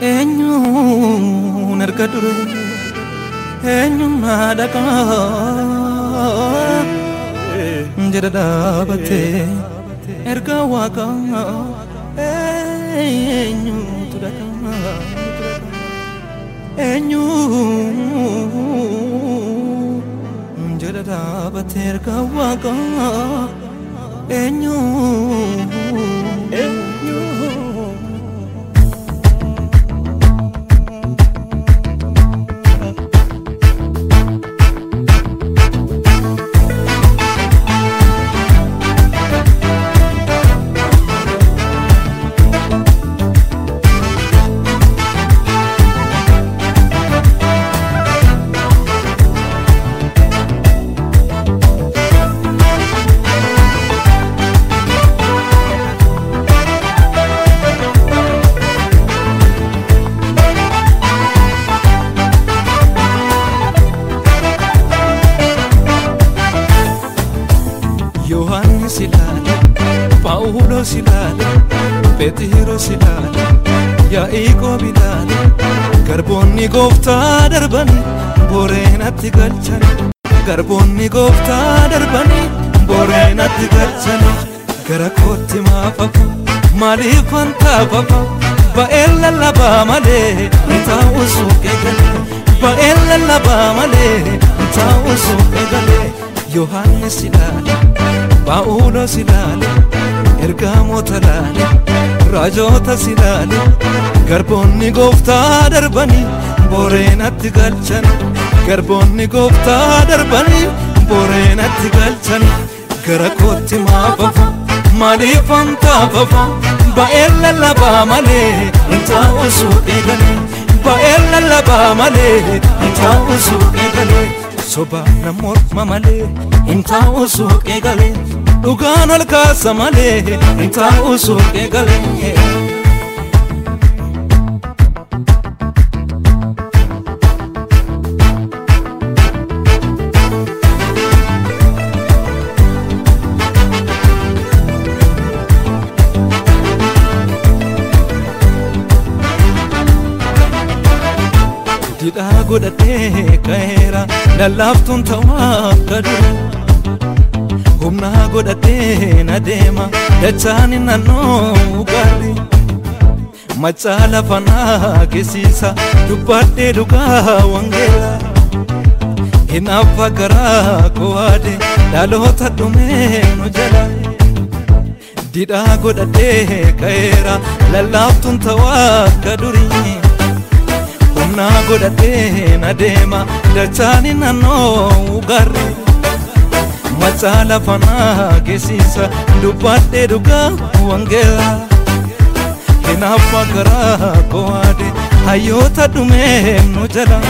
Enyu erga duree eenyummaa dhaqaa jedha dhaabattee erga waaqaa Enyu dhaqaa Enyu jedha dhaabattee erga waaqaa Enyu. hiroshi dada feti hiroshi dada yaa'ii qoobii dada garboonni gooftaa darbanii booree natti galchanii garboonni gooftaa darbanii booree natti galchanii gara kootti maafafa maaliif fantaafafa ba'een lallabaa malee taa'u suuqee galee ba'een lallabaa malee taa'u suuqee galee yohaannis ilaale paa'uulos ilaale. gaamota laale raajoota si laale garboonni gooftaa darbanii boreenatti galchan garboonni gooftaa darbanii boreenatti galchan gara kootti maafafu maaliif hantaafafa ba'een lallabaa malee hintaa'u suuqii galee ba'een lallabaa malee hintaa'u suuqii galee sobaa namorma malee hintaa'u suuqii galee dhugaan ol kaasa malee hin taa'u suuqee galeenye. Jidhaa godhatee ka'eera lallaaftuun ta'uuf kadhudha. humnaa godhateen adeema dachaanin naannoo gaarri Macaala lafanaa keessiisa dubbaddee dugaa wangeera hin affa karaa kowaade dhaloota dhumeenu jala didhaa godhadhee ka'eera lallaaftuun ta'aa akka humnaa godhateen adeema dachaanin naannoo ugarri Kaata lafanaa keessiisa dubbadhee dhugaa wangeela. Kanaaf akaraa kowaade hayyoota dhumee nu jala.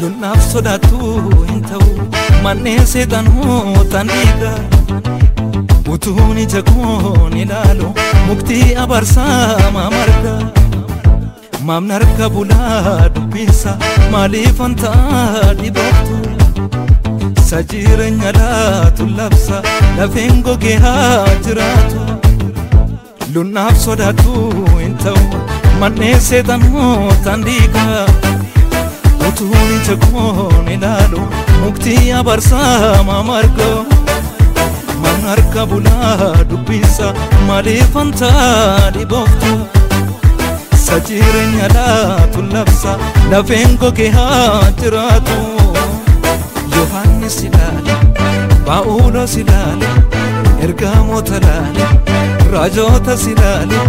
Lolnaaf sodaatu hin ta'u manneen seexanoo ta'an dhiigaa. utuun ija koon ilaalu muktii abarsaa maamarga maamni harka bulaa dubbisa maaliif antaa dhibaattu sa jireenya laatu labsa lafeen gogee haa jiraatu lunnaaf sodaatu hin ta'u manneen seexanootaan dhiigaa utuun ija koon ilaalu muktii abarsaa maamarga. harka bulaa dubbisaa maaliif antaa dhibooftaa? Sa jireenya laatu labsa lafeen gogee haa jiraatu. Yohaannis ilaale, Paawulos ilaale, ergamoota ilaale, raajootas ilaale,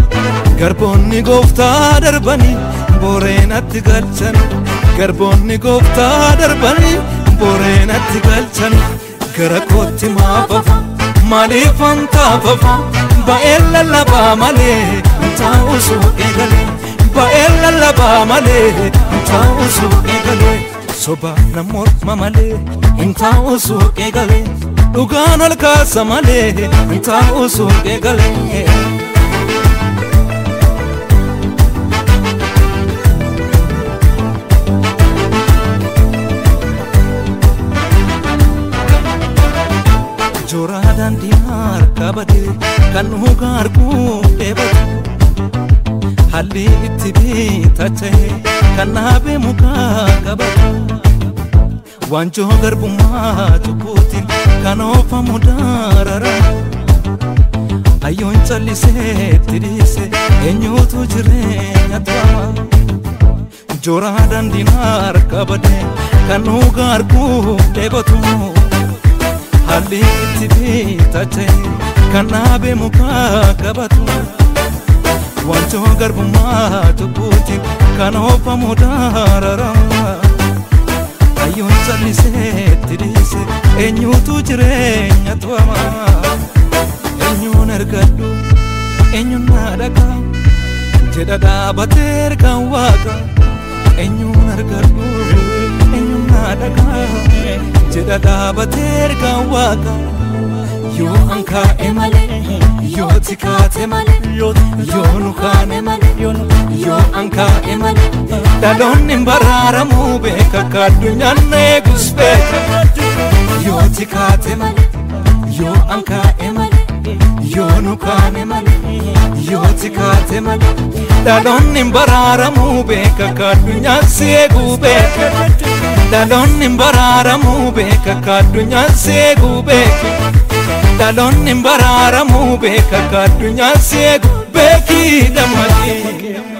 garboonni gooftaa darbanii booreen atti galchan. Garboonni gooftaa darbanii booreen atti galchan. Gara kootti maafafa. fanta ba ella la ba waan ta usu egale ba ella la ba lallabaa ta usu egale soba na mamale inta usu egale uganal ka samale inta usu egale Suuraadhaan diimaa kabate kan hugaa arguu dheebate halli itti biitache kan dhaabee mukaa qabate waanjoo garbummaa cubbuutiin kan oofamu darara ayyoon callisee tidhiise eenyuutu jireenya ta'a jooraadhaan diimaa kabate kan hugaa arguu dheebatu. Kallitti biitattee kan dhaabee mukaa qabatu Wantoo garbummaa tokkotti kan oofamu dararama Hayyoon salliseetti dhiise eenyuutu jireenya to'ama Eenyuun ergadhu eenyuun na dhaqa jedha dhaabatee ergaan waaqa Eenyuun ergadhu eenyuun na dhaqa jedha dhaabateer gaawwaata yoo ankaa'e malee yoo tikaate malee yoo nu kaane malee yoo ankaa'e malee dhaloonni hin baraaramuu beeka akka addunyaan eegus beeka yoo tikaate malee yoo ankaa'e malee yoo nu kaane malee yoo tikaate malee dhaloonni hin baraaramuu beeka akka addunyaan si eeguu beeka. dhaloonni baraaramu beeka addunyaan seegu beeki dhaloonni baraaramu beeka addunyaan seegu beeki dhammadhee.